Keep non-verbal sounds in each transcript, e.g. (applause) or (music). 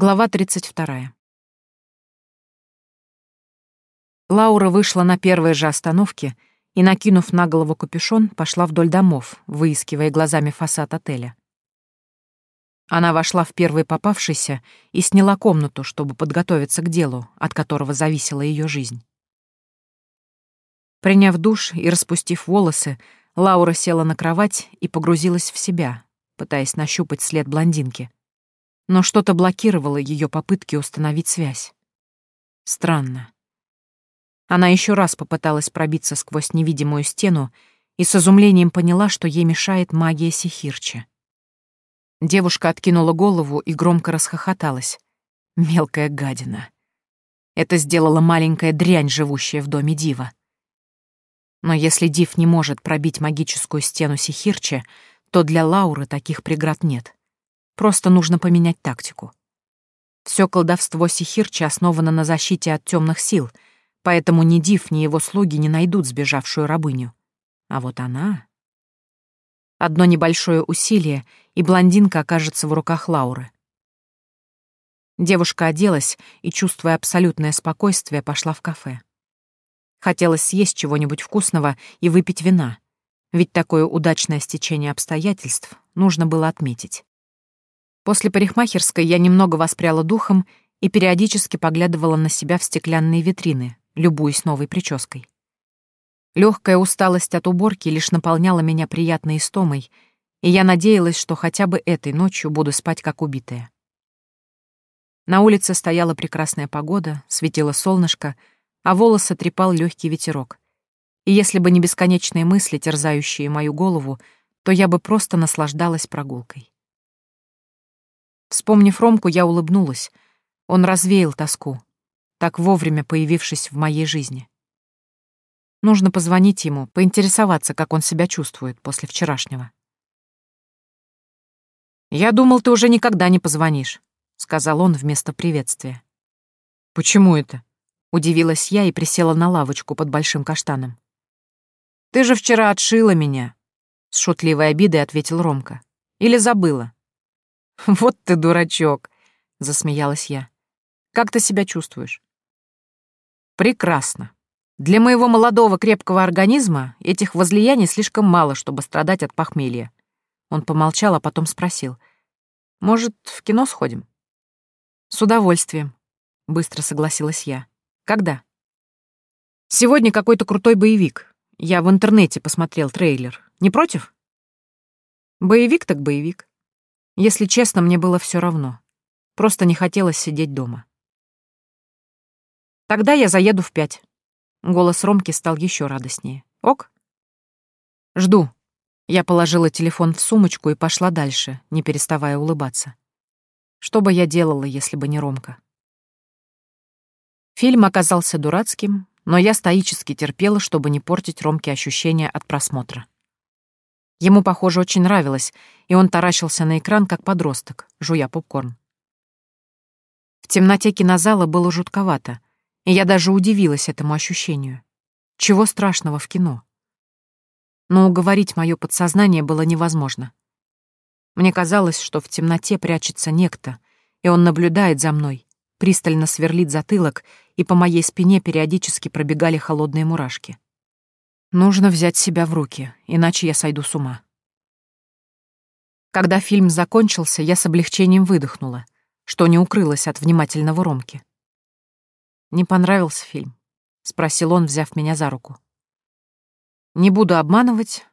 Глава 32. Лаура вышла на первой же остановке и, накинув на голову капюшон, пошла вдоль домов, выискивая глазами фасад отеля. Она вошла в первый попавшийся и сняла комнату, чтобы подготовиться к делу, от которого зависела ее жизнь. Приняв душ и распустив волосы, Лаура села на кровать и погрузилась в себя, пытаясь нащупать след блондинки — но что-то блокировало ее попытки установить связь. Странно. Она еще раз попыталась пробиться сквозь невидимую стену и с изумлением поняла, что ей мешает магия Сихирча. Девушка откинула голову и громко расхохоталась. Мелкая гадина. Это сделала маленькая дрянь, живущая в доме Дива. Но если Див не может пробить магическую стену Сихирча, то для Лауры таких преград нет. Просто нужно поменять тактику. Все колдовство Сихирча основано на защите от темных сил, поэтому ни Див, ни его слуги не найдут сбежавшую рабыню. А вот она... Одно небольшое усилие, и блондинка окажется в руках Лауры. Девушка оделась и, чувствуя абсолютное спокойствие, пошла в кафе. Хотелось съесть чего-нибудь вкусного и выпить вина, ведь такое удачное стечение обстоятельств нужно было отметить. После парикмахерской я немного воспряла духом и периодически поглядывала на себя в стеклянные витрины, любуясь новой прической. Легкая усталость от уборки лишь наполняла меня приятной истомой, и я надеялась, что хотя бы этой ночью буду спать как убитая. На улице стояла прекрасная погода, светило солнышко, а волосы трепал легкий ветерок. И если бы не бесконечные мысли, терзающие мою голову, то я бы просто наслаждалась прогулкой. Вспомнив Ромку, я улыбнулась. Он развеял тоску, так вовремя появившись в моей жизни. Нужно позвонить ему, поинтересоваться, как он себя чувствует после вчерашнего. «Я думал, ты уже никогда не позвонишь», — сказал он вместо приветствия. «Почему это?» — удивилась я и присела на лавочку под большим каштаном. «Ты же вчера отшила меня», — с шутливой обидой ответил Ромка. «Или забыла?» (laughs) «Вот ты дурачок», — засмеялась я. «Как ты себя чувствуешь?» «Прекрасно. Для моего молодого крепкого организма этих возлияний слишком мало, чтобы страдать от похмелья». Он помолчал, а потом спросил. «Может, в кино сходим?» «С удовольствием», — быстро согласилась я. «Когда?» «Сегодня какой-то крутой боевик. Я в интернете посмотрел трейлер. Не против?» «Боевик так боевик. Если честно, мне было все равно. Просто не хотелось сидеть дома. Тогда я заеду в пять. Голос Ромки стал еще радостнее. Ок? Жду. Я положила телефон в сумочку и пошла дальше, не переставая улыбаться. Что бы я делала, если бы не Ромка? Фильм оказался дурацким, но я стоически терпела, чтобы не портить Ромке ощущения от просмотра. Ему, похоже, очень нравилось, и он таращился на экран, как подросток, жуя попкорн. В темноте кинозала было жутковато, и я даже удивилась этому ощущению. Чего страшного в кино? Но уговорить мое подсознание было невозможно. Мне казалось, что в темноте прячется некто, и он наблюдает за мной, пристально сверлит затылок, и по моей спине периодически пробегали холодные мурашки. Нужно взять себя в руки, иначе я сойду с ума. Когда фильм закончился, я с облегчением выдохнула, что не укрылось от внимательного Ромки. «Не понравился фильм?» — спросил он, взяв меня за руку. «Не буду обманывать.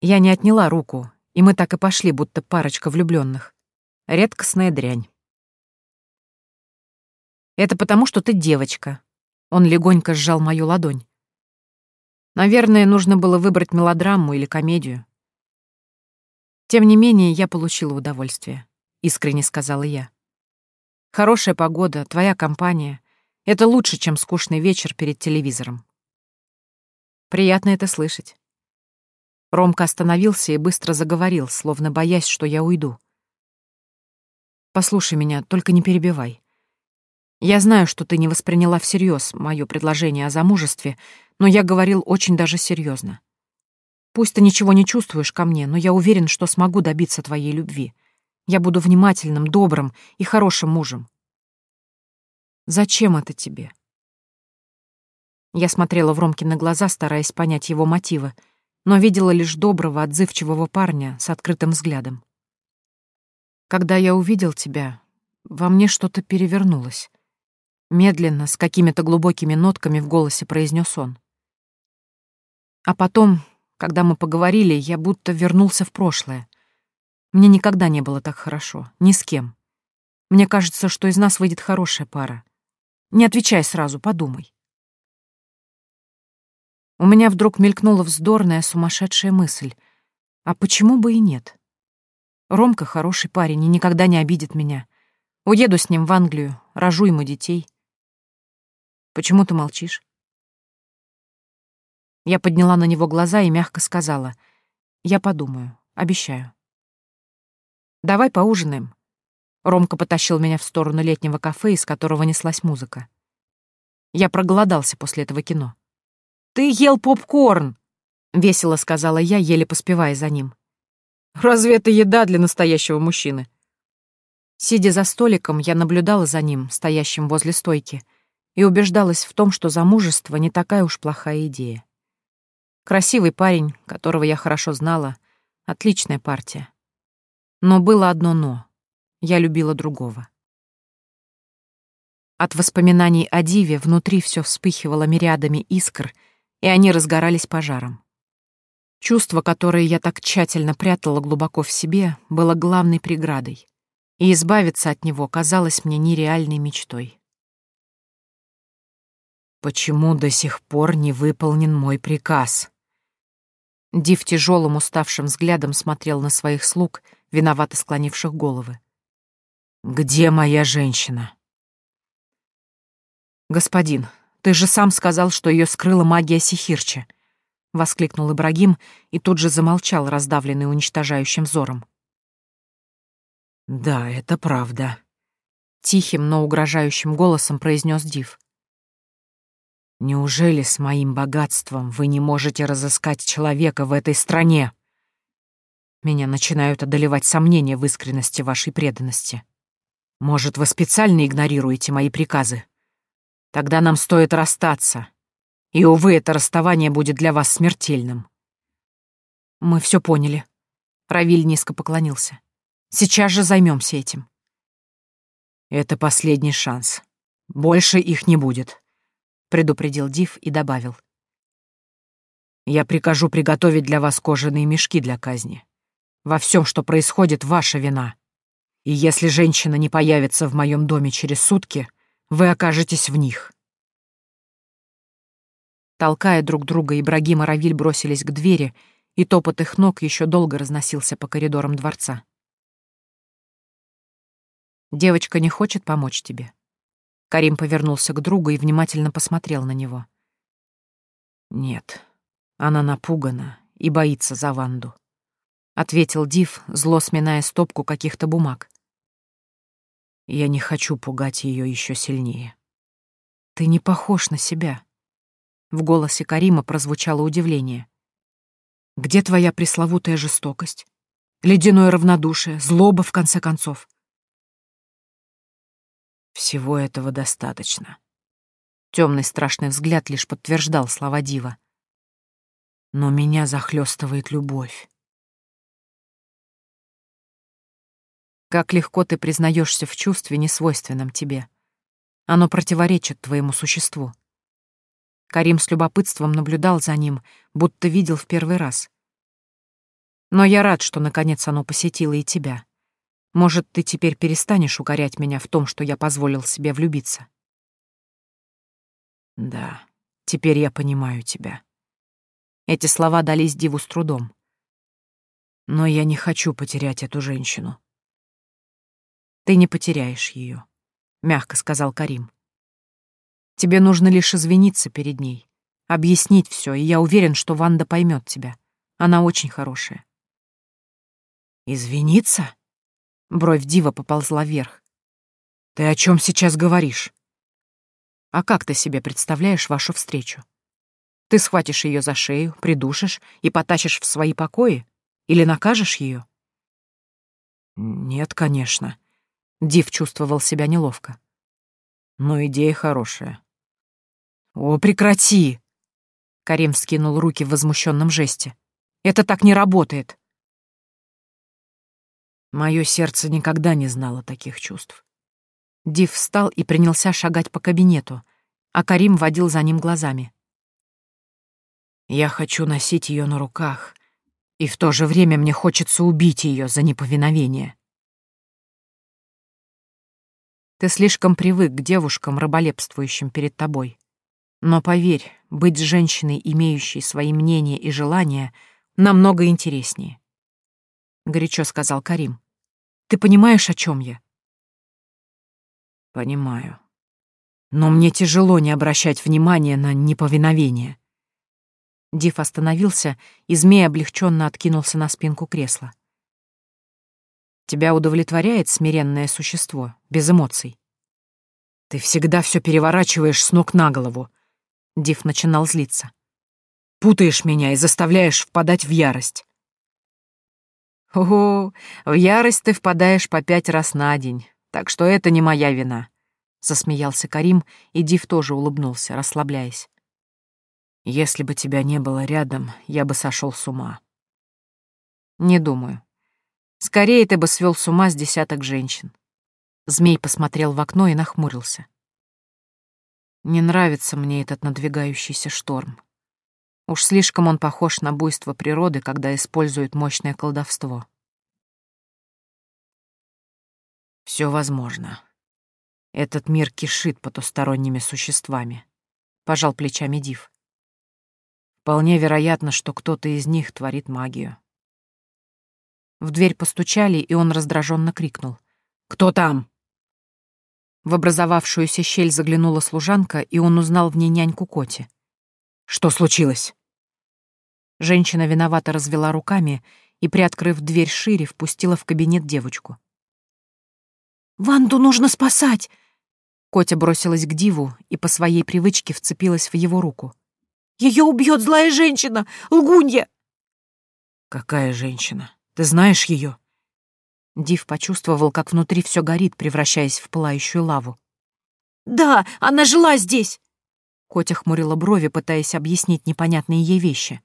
Я не отняла руку, и мы так и пошли, будто парочка влюбленных. Редкостная дрянь». «Это потому, что ты девочка». Он легонько сжал мою ладонь. Наверное, нужно было выбрать мелодраму или комедию. Тем не менее, я получила удовольствие, искренне сказала я. Хорошая погода, твоя компания — это лучше, чем скучный вечер перед телевизором. Приятно это слышать. Ромка остановился и быстро заговорил, словно боясь, что я уйду. «Послушай меня, только не перебивай. Я знаю, что ты не восприняла всерьез мое предложение о замужестве, но я говорил очень даже серьезно. Пусть ты ничего не чувствуешь ко мне, но я уверен, что смогу добиться твоей любви. Я буду внимательным, добрым и хорошим мужем. Зачем это тебе?» Я смотрела в Ромкины глаза, стараясь понять его мотивы, но видела лишь доброго, отзывчивого парня с открытым взглядом. Когда я увидел тебя, во мне что-то перевернулось. Медленно, с какими-то глубокими нотками в голосе произнес он. А потом, когда мы поговорили, я будто вернулся в прошлое. Мне никогда не было так хорошо, ни с кем. Мне кажется, что из нас выйдет хорошая пара. Не отвечай сразу, подумай. У меня вдруг мелькнула вздорная, сумасшедшая мысль. А почему бы и нет? Ромка хороший парень и никогда не обидит меня. Уеду с ним в Англию, рожу ему детей. Почему ты молчишь? Я подняла на него глаза и мягко сказала. Я подумаю, обещаю. Давай поужинаем. Ромка потащил меня в сторону летнего кафе, из которого неслась музыка. Я проголодался после этого кино. «Ты ел попкорн!» — весело сказала я, еле поспевая за ним. «Разве это еда для настоящего мужчины?» Сидя за столиком, я наблюдала за ним, стоящим возле стойки, и убеждалась в том, что замужество не такая уж плохая идея. Красивый парень, которого я хорошо знала, отличная партия. Но было одно «но». Я любила другого. От воспоминаний о Диве внутри все вспыхивало мириадами искр — и они разгорались пожаром. Чувство, которое я так тщательно прятала глубоко в себе, было главной преградой, и избавиться от него казалось мне нереальной мечтой. «Почему до сих пор не выполнен мой приказ?» Див тяжелым уставшим взглядом смотрел на своих слуг, виновато склонивших головы. «Где моя женщина?» «Господин, ты же сам сказал, что ее скрыла магия Сихирча. Воскликнул Ибрагим и тут же замолчал, раздавленный уничтожающим взором. Да, это правда. Тихим, но угрожающим голосом произнес Див. Неужели с моим богатством вы не можете разыскать человека в этой стране? Меня начинают одолевать сомнения в искренности вашей преданности. Может, вы специально игнорируете мои приказы? Тогда нам стоит расстаться. И, увы, это расставание будет для вас смертельным. Мы все поняли. Равиль низко поклонился. Сейчас же займемся этим. Это последний шанс. Больше их не будет, предупредил Див и добавил. Я прикажу приготовить для вас кожаные мешки для казни. Во всем, что происходит, ваша вина. И если женщина не появится в моем доме через сутки, вы окажетесь в них. Толкая друг друга, Ибрагим и Равиль бросились к двери, и топот их ног еще долго разносился по коридорам дворца. «Девочка не хочет помочь тебе?» Карим повернулся к другу и внимательно посмотрел на него. «Нет, она напугана и боится за Ванду», — ответил Див, зло сминая стопку каких-то бумаг. Я не хочу пугать ее еще сильнее. Ты не похож на себя. В голосе Карима прозвучало удивление. Где твоя пресловутая жестокость? Ледяное равнодушие, злоба, в конце концов. Всего этого достаточно. Темный страшный взгляд лишь подтверждал слова Дива. Но меня захлестывает любовь. Как легко ты признаешься в чувстве, несвойственном тебе. Оно противоречит твоему существу. Карим с любопытством наблюдал за ним, будто видел в первый раз. Но я рад, что наконец оно посетило и тебя. Может, ты теперь перестанешь укорять меня в том, что я позволил себе влюбиться? Да, теперь я понимаю тебя. Эти слова дались Диву с трудом. Но я не хочу потерять эту женщину. Ты не потеряешь ее, мягко сказал Карим. Тебе нужно лишь извиниться перед ней, объяснить все, и я уверен, что Ванда поймет тебя. Она очень хорошая. Извиниться? Бровь Дива поползла вверх. Ты о чем сейчас говоришь? А как ты себе представляешь вашу встречу? Ты схватишь ее за шею, придушишь и потащишь в свои покои? Или накажешь ее? Нет, конечно. Див чувствовал себя неловко. Но идея хорошая. «О, прекрати!» Карим вскинул руки в возмущенном жесте. «Это так не работает!» Мое сердце никогда не знало таких чувств. Див встал и принялся шагать по кабинету, а Карим водил за ним глазами. Я хочу носить ее на руках, и в то же время мне хочется убить ее за неповиновение. Ты слишком привык к девушкам, раболепствующим перед тобой. Но поверь, быть женщиной, имеющей свои мнения и желания, намного интереснее. Горячо сказал Карим. Ты понимаешь, о чем я? Понимаю. Но мне тяжело не обращать внимания на неповиновение. Див остановился, и змей облегченно откинулся на спинку кресла. «Тебя удовлетворяет смиренное существо, без эмоций?» «Ты всегда все переворачиваешь с ног на голову», — Див начинал злиться. «Путаешь меня и заставляешь впадать в ярость». «О, в ярость ты впадаешь по пять раз на день, так что это не моя вина», — засмеялся Карим, и Див тоже улыбнулся, расслабляясь. Если бы тебя не было рядом, я бы сошел с ума. Не думаю. Скорее ты бы свел с ума с десяток женщин. Змей посмотрел в окно и нахмурился. Не нравится мне этот надвигающийся шторм. Уж слишком он похож на буйство природы, когда использует мощное колдовство. Все возможно. Этот мир кишит потусторонними существами. Пожал плечами Див. Вполне вероятно, что кто-то из них творит магию. В дверь постучали, и он раздраженно крикнул. «Кто там?» В образовавшуюся щель заглянула служанка, и он узнал в ней няньку Коти. «Что случилось?» Женщина виновато развела руками и, приоткрыв дверь шире, впустила в кабинет девочку. «Ванду нужно спасать!» Котя бросилась к Диву и по своей привычке вцепилась в его руку. Ее убьет злая женщина, лгунья!» «Какая женщина? Ты знаешь ее?» Див почувствовал, как внутри все горит, превращаясь в пылающую лаву. «Да, она жила здесь!» Котя хмурила брови, пытаясь объяснить непонятные ей вещи.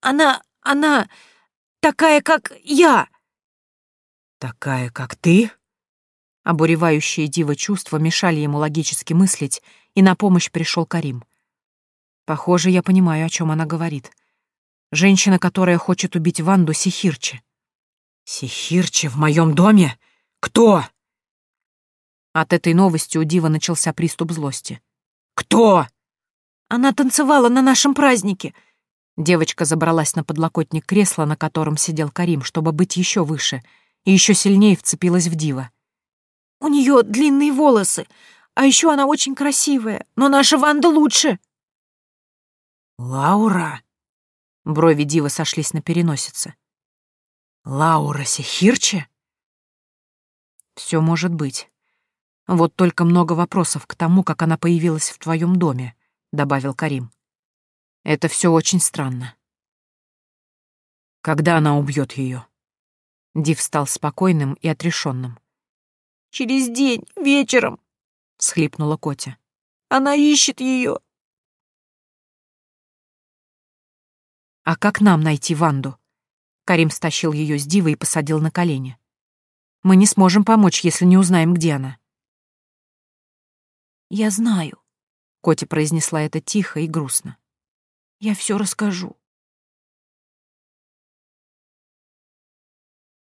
«Она... она... такая, как я!» «Такая, как ты?» Обуревающие Дива чувства мешали ему логически мыслить, и на помощь пришел Карим. Похоже, я понимаю, о чем она говорит. Женщина, которая хочет убить Ванду Сихирчи. Сихирчи в моем доме? Кто? От этой новости у Дива начался приступ злости. Кто? Она танцевала на нашем празднике. Девочка забралась на подлокотник кресла, на котором сидел Карим, чтобы быть еще выше, и еще сильнее вцепилась в Дива. У нее длинные волосы, а еще она очень красивая, но наша Ванда лучше. «Лаура?» Брови Дивы сошлись на переносице. «Лаура Сихирче?» «Все может быть. Вот только много вопросов к тому, как она появилась в твоем доме», — добавил Карим. «Это все очень странно». «Когда она убьет ее?» Див стал спокойным и отрешенным. «Через день, вечером», — схлипнула Котя. «Она ищет ее. «А как нам найти Ванду?» Карим стащил ее с Дивы и посадил на колени. «Мы не сможем помочь, если не узнаем, где она». «Я знаю», — Котя произнесла это тихо и грустно. «Я все расскажу».